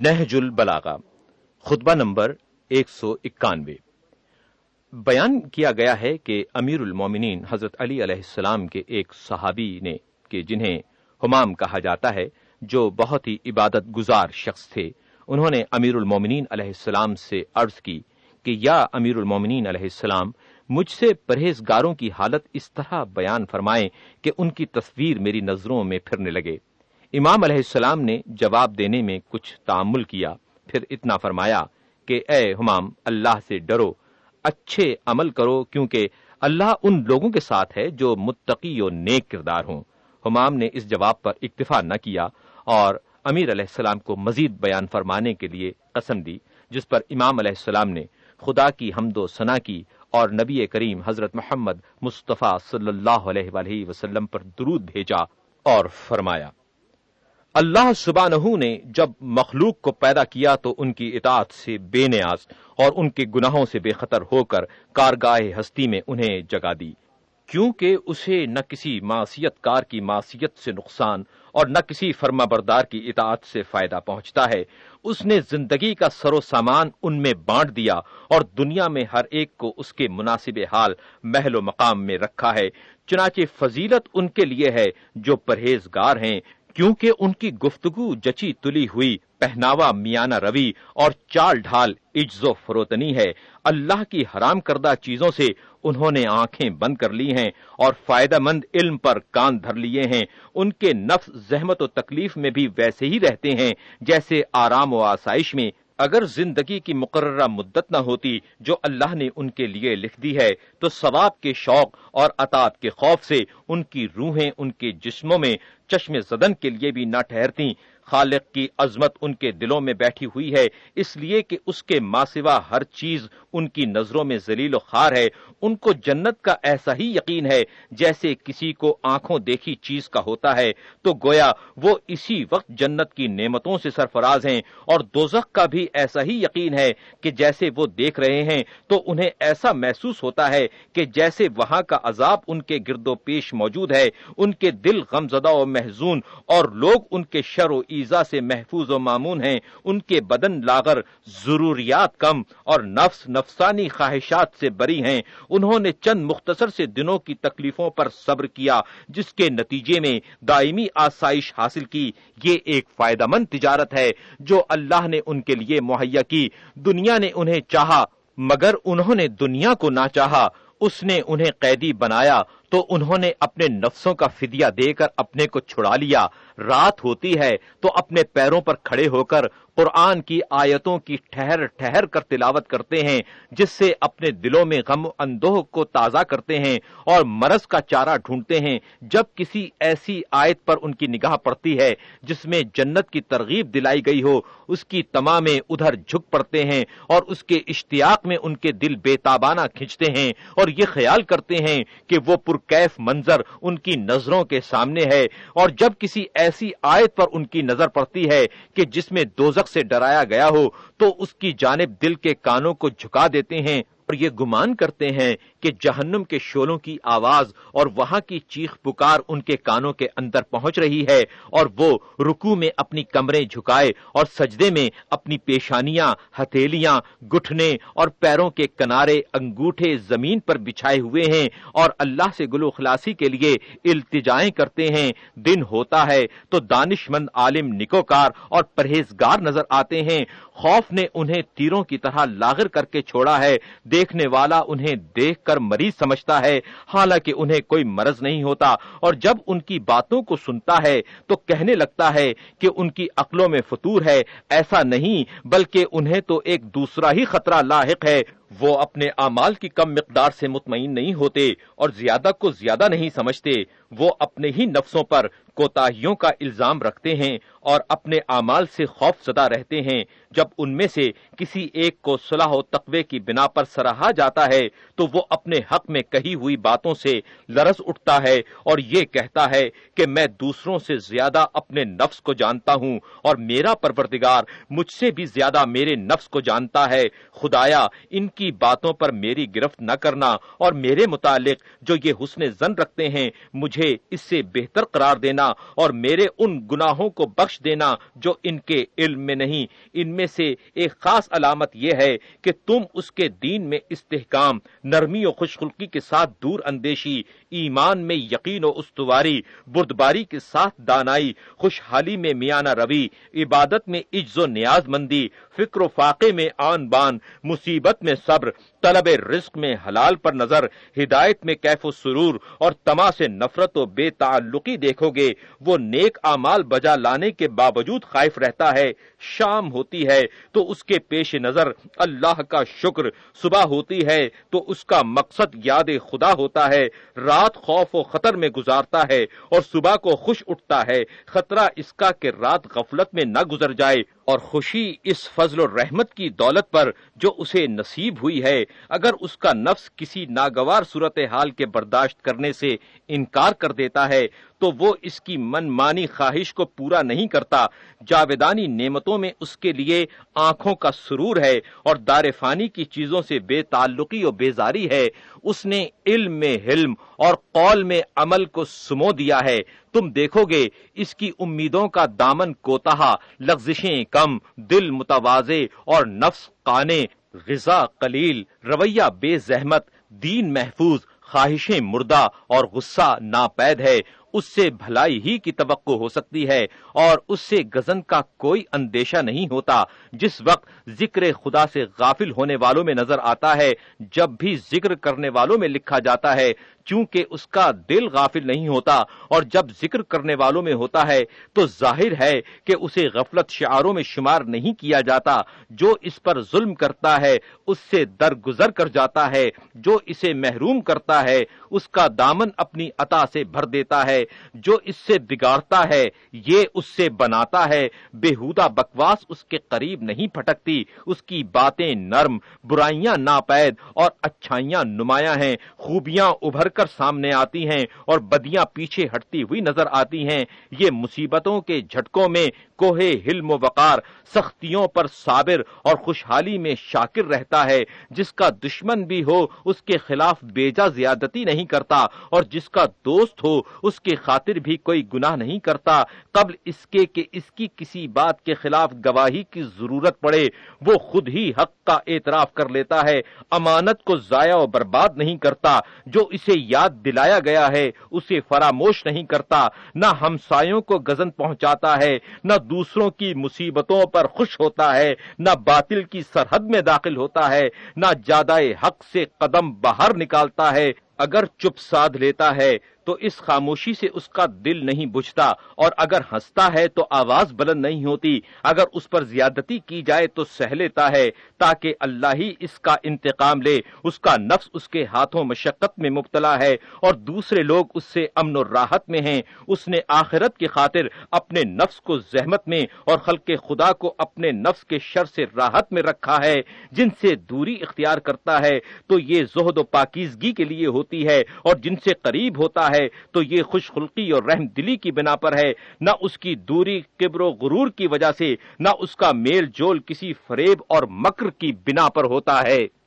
نہج البلاغا خطبہ نمبر ایک سو اکانوے۔ بیان کیا گیا ہے کہ امیر المومنین حضرت علی علیہ السلام کے ایک صحابی نے، کہ جنہیں ہمام کہا جاتا ہے، جو بہت ہی عبادت گزار شخص تھے، انہوں نے امیر المومنین علیہ السلام سے عرض کی کہ یا امیر المومنین علیہ السلام، مجھ سے پرہیزگاروں کی حالت اس طرح بیان فرمائیں کہ ان کی تصویر میری نظروں میں پھرنے لگے۔ امام علیہ السلام نے جواب دینے میں کچھ تعمل کیا، پھر اتنا فرمایا کہ اے ہمام اللہ سے ڈرو، اچھے عمل کرو کیونکہ اللہ ان لوگوں کے ساتھ ہے جو متقی و نیک کردار ہوں۔ ہمام نے اس جواب پر اکتفا نہ کیا اور امیر علیہ السلام کو مزید بیان فرمانے کے لیے قسم دی، جس پر امام علیہ السلام نے خدا کی حمد و ثنا کی اور نبی کریم حضرت محمد مصطفیٰ صلی اللہ علیہ وآلہ وسلم پر درود بھیجا اور فرمایا۔ اللہ سبحانہ نے جب مخلوق کو پیدا کیا تو ان کی اطاعت سے بے نیاز اور ان کے گناہوں سے بے خطر ہو کر کارگاہ ہستی میں انہیں جگا دی۔ کیونکہ اسے نہ کسی معصیت کار کی معصیت سے نقصان اور نہ کسی فرما بردار کی اطاعت سے فائدہ پہنچتا ہے، اس نے زندگی کا سر و سامان ان میں بانٹ دیا اور دنیا میں ہر ایک کو اس کے مناسب حال، محل و مقام میں رکھا ہے۔ چنانچہ فضیلت ان کے لیے ہے جو پرہیزگار ہیں۔ کیونکہ ان کی گفتگو جچی تلی ہوئی، پہناوا میانہ روی اور چال ڈھال عجز و فروتنی ہے۔ اللہ کی حرام کردہ چیزوں سے انہوں نے آنکھیں بند کر لی ہیں اور فائدہ مند علم پر کان دھر لیے ہیں۔ ان کے نفس زحمت و تکلیف میں بھی ویسے ہی رہتے ہیں، جیسے آرام و آسائش میں اگر زندگی کی مقررہ مدت نہ ہوتی جو اللہ نے ان کے لیے لکھ دی ہے، تو ثواب کے شوق اور اطاط کے خوف سے ان کی روحیں ان کے جسموں میں چشم زدن کے لیے بھی نہ ٹھہرتیں۔ خالق کی عظمت ان کے دلوں میں بیٹھی ہوئی ہے، اس لیے کہ اس کے ماسوا ہر چیز ان کی نظروں میں ذلیل و خار ہے۔ ان کو جنت کا ایسا ہی یقین ہے جیسے کسی کو آنکھوں دیکھی چیز کا ہوتا ہے۔ تو گویا وہ اسی وقت جنت کی نعمتوں سے سرفراز ہیں اور دوزخ کا بھی ایسا ہی یقین ہے کہ جیسے وہ دیکھ رہے ہیں تو انہیں ایسا محسوس ہوتا ہے کہ جیسے وہاں کا عذاب ان کے گرد و پیش موجود ہے۔ ان کے دل غمزدہ و محزون اور لوگ ان کے شر و ایزا سے محفوظ و معمون ہیں، ان کے بدن لاغر ضروریات کم اور نفس نفسانی خواہشات سے بری ہیں۔ انہوں نے چند مختصر سے دنوں کی تکلیفوں پر صبر کیا، جس کے نتیجے میں دائمی آسائش حاصل کی۔ یہ ایک فائدہ مند تجارت ہے جو اللہ نے ان کے لیے مہیا کی۔ دنیا نے انہیں چاہا، مگر انہوں نے دنیا کو نہ چاہا اس نے انہیں قیدی بنایا۔ تو انہوں نے اپنے نفسوں کا فدیہ دے کر اپنے کو چھڑا لیا۔ رات ہوتی ہے تو اپنے پیروں پر کھڑے ہو کر قرآن کی آیتوں کی ٹھہر ٹھہر کر تلاوت کرتے ہیں، جس سے اپنے دلوں میں غم اندوہ کو تازہ کرتے ہیں اور مرض کا چارہ ڈھونڈتے ہیں۔ جب کسی ایسی آیت پر ان کی نگاہ پڑتی ہے جس میں جنت کی ترغیب دلائی گئی ہو، اس کی تمام ادھر جھک پڑتے ہیں اور اس کے اشتیاق میں ان کے دل بے تابانہ کھینچتے ہیں۔ اور یہ خیال کرتے ہیں کہ وہ پرکیف منظر ان کی نظروں کے سامنے ہے اور جب کسی ایسی آیت پر ان کی نظر پڑتی ہے کہ جس میں دوزک سے ڈرایا گیا ہو، تو اس کی جانب دل کے کانوں کو جھکا دیتے ہیں اور یہ گمان کرتے ہیں کہ جہنم کے شولوں کی آواز اور وہاں کی چیخ پکار ان کے کانوں کے اندر پہنچ رہی ہے اور وہ رکو میں اپنی کمریں جھکائے اور سجدے میں اپنی پیشانیاں، ہتھیلیاں، گٹھنے اور پیروں کے کنارے انگوٹھے زمین پر بچھائے ہوئے ہیں اور اللہ سے گلو خلاصی کے لیے التجائیں کرتے ہیں۔ دن ہوتا ہے تو دانش مند عالم نکوکار اور پرہیزگار نظر آتے ہیں۔ خوف نے انہیں تیروں کی طرح لاغر کر کے چھوڑا ہے۔ دیکھنے والا انہیں دیکھ کر مریض سمجھتا ہے۔ حالانکہ انہیں کوئی مرض نہیں ہوتا۔ اور جب ان کی باتوں کو سنتا ہے تو کہنے لگتا ہے کہ ان کی عقلوں میں فطور ہے۔ ایسا نہیں، بلکہ انہیں تو ایک دوسرا ہی خطرہ لاحق ہے۔ وہ اپنے اعمال کی کم مقدار سے مطمئن نہیں ہوتے اور زیادہ کو زیادہ نہیں سمجھتے، وہ اپنے ہی نفسوں پر کوتاہیوں کا الزام رکھتے ہیں اور اپنے اعمال سے خوف زدہ رہتے ہیں۔ جب ان میں سے کسی ایک کو صلاح و تقوی کی بنا پر سراہا جاتا ہے، تو وہ اپنے حق میں کہی ہوئی باتوں سے لرس اٹھتا ہے اور یہ کہتا ہے کہ میں دوسروں سے زیادہ اپنے نفس کو جانتا ہوں اور میرا پروردگار مجھ سے بھی زیادہ میرے نفس کو جانتا ہے۔ خدایا، ان کی باتوں پر میری گرفت نہ کرنا اور میرے متعلق جو یہ حسن زن رکھتے ہیں، مجھے اس سے بہتر قرار دینا اور میرے ان گناہوں کو بخش دینا جو ان کے علم میں نہیں۔ ان میں سے ایک خاص علامت یہ ہے کہ تم اس کے دین میں استحکام، نرمی و خوشخلقی کے ساتھ دور اندیشی، ایمان میں یقین و استواری، بردباری کے ساتھ دانائی، خوشحالی میں میانہ روی، عبادت میں عجز و نیاز مندی، فکر و فاقے میں آن بان، مصیبت میں صبر طلب رزق میں حلال پر نظر، ہدایت میں کیف و سرور اور تما سے نفرت و بے تعلقی دیکھو گے، وہ نیک اعمال بجا لانے کے باوجود خائف رہتا ہے، شام ہوتی ہے تو اس کے پیش نظر اللہ کا شکر، صبح ہوتی ہے تو اس کا مقصد یاد خدا ہوتا ہے، رات خوف و خطر میں گزارتا ہے اور صبح کو خوش اٹھتا ہے، خطرہ اس کا کہ رات غفلت میں نہ گزر جائے اور خوشی اس فضل و رحمت کی دولت پر جو اسے نصیب ہوئی ہے۔ اگر اس کا نفس کسی ناگوار صورت حال کے برداشت کرنے سے انکار کر دیتا ہے، تو وہ اس کی من مانی خواہش کو پورا نہیں کرتا۔ جاویدانی نعمتوں میں اس کے لیے آنکھوں کا سرور ہے اور دار فانی کی چیزوں سے بے تعلقی و بیزاری ہے۔ اس نے علم میں حلم اور قول میں عمل کو سمو دیا ہے۔ تم دیکھو گے، اس کی امیدوں کا دامن کوتاہا، لغزشیں کم، دل متوازے اور نفس قانے غذا قلیل رویہ بے زحمت دین محفوظ خواہشیں مردہ اور غصہ ناپید ہے۔ اس سے بھلائی ہی کی توقع ہو سکتی ہے اور اس سے گزن کا کوئی اندیشہ نہیں ہوتا، جس وقت ذکر خدا سے غافل ہونے والوں میں نظر آتا ہے، جب بھی ذکر کرنے والوں میں لکھا جاتا ہے، چونکہ اس کا دل غافل نہیں ہوتا اور جب ذکر کرنے والوں میں ہوتا ہے، تو ظاہر ہے کہ اسے غفلت شعاروں میں شمار نہیں کیا جاتا۔ جو اس پر ظلم کرتا ہے، اس سے درگزر کر جاتا ہے۔ جو اسے محروم کرتا ہے، اس کا دامن اپنی عطا سے بھر دیتا ہے۔ جو اس سے بگاڑتا ہے، یہ اس سے بناتا ہے۔ بےحودہ بکواس اس کے قریب نہیں پھٹکتی۔ اس کی باتیں نرم، برائیاں ناپید اور اچھائیاں نمایاں ہیں۔ خوبیاں ابھر کر سامنے آتی ہیں اور بدیاں پیچھے ہٹتی ہوئی نظر آتی ہیں۔ یہ مصیبتوں کے جھٹکوں میں کوہ حلم و وقار، سختیوں پر صابر اور خوشحالی میں شاکر رہتا ہے۔ جس کا دشمن بھی ہو، اس کے خلاف بیجا زیادتی نہیں کرتا اور جس کا دوست ہو، اس کے خاطر بھی کوئی گناہ نہیں کرتا۔ قبل اس کے کہ اس کی کسی بات کے خلاف گواہی کی ضرورت پڑے، وہ خود ہی حق کا اعتراف کر لیتا ہے۔ امانت کو ضائع و برباد نہیں کرتا۔ جو اسے یاد دلایا گیا ہے، اسے فراموش نہیں کرتا۔ نہ ہمسایوں کو گزن پہنچاتا ہے، نہ دوسروں کی مصیبتوں پر خوش ہوتا ہے۔ نہ باطل کی سرحد میں داخل ہوتا ہے۔ نہ جادہ حق سے قدم باہر نکالتا ہے۔ اگر چپ سادھ لیتا ہے تو اس خاموشی سے اس کا دل نہیں بجھتا، اور اگر ہنستا ہے تو آواز بلند نہیں ہوتی۔ اگر اس پر زیادتی کی جائے تو سہ لیتا ہے، تاکہ اللہ ہی اس کا انتقام لے۔ اس کا نفس اس کے ہاتھوں مشقت میں مبتلا ہے، اور دوسرے لوگ اس سے امن و راحت میں ہیں۔ اس نے آخرت کی خاطر اپنے نفس کو زحمت میں، اور خلق خدا کو اپنے نفس کے شر سے راحت میں رکھا ہے۔ جن سے دوری اختیار کرتا ہے، تو یہ زہد و پاکیزگی کے لیے ہوتی ہے، اور جن سے قریب ہوتا ہے ہے تو یہ خوش خلقی اور رحم دلی کی بنا پر ہے۔ نہ اس کی دوری کبر و غرور کی وجہ سے، نہ اس کا میل جول کسی فریب اور مکر کی بنا پر ہوتا ہے۔